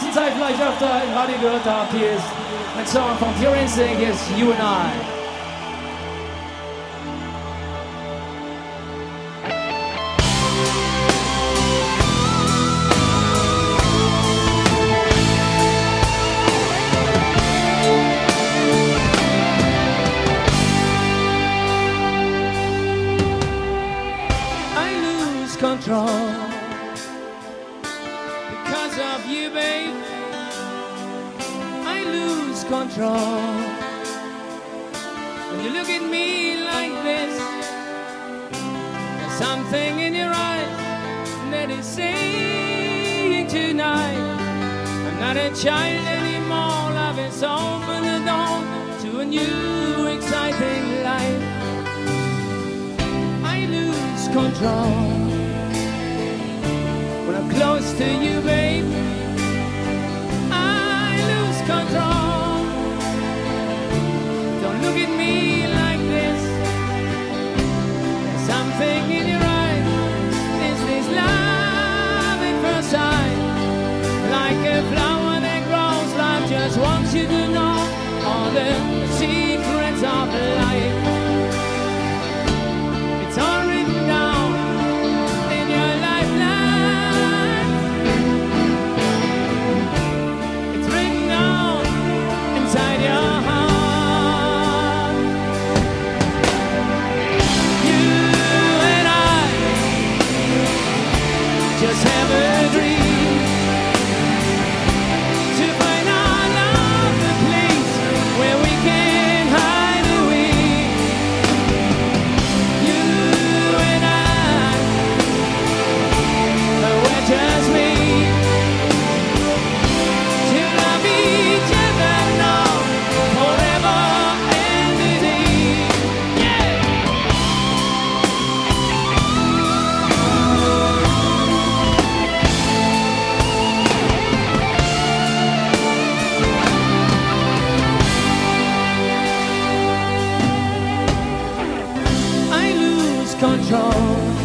letzten Zeit vielleicht öfter im Radio gehört habt. Hier ist ein Song von Pure Instinct, hier ist You and I. babe. I lose control when you look at me like this. There's something in your eyes that is saying tonight. I'm not a child anymore. Love has opened the door to a new, exciting life. I lose control when I'm close to you, babe. All control.